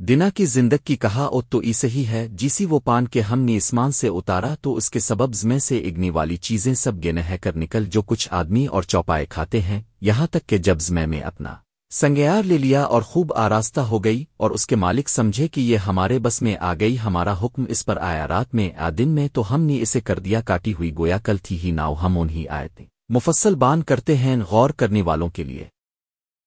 دنا کی زندگ کی کہا او تو ایسے ہی ہے، جیسی وہ پان کے ہم نے اسمان سے اتارا تو اس کے سببز میں سے اگنی والی چیزیں سب گنہ ہے کر نکل جو کچھ آدمی اور چوپائے کھاتے ہیں، یہاں تک کہ جبز میں میں اپنا سنگیار لے لیا اور خوب آراستہ ہو گئی اور اس کے مالک سمجھے کہ یہ ہمارے بس میں آ گئی، ہمارا حکم اس پر آیا رات میں، آ دن میں تو ہم نے اسے کر دیا، کاٹی ہوئی گویا کل تھی ہی ناؤ ہم انہیں آئے تھے مفصل بان کرتے ہیں غور کرنے والوں کے لیے۔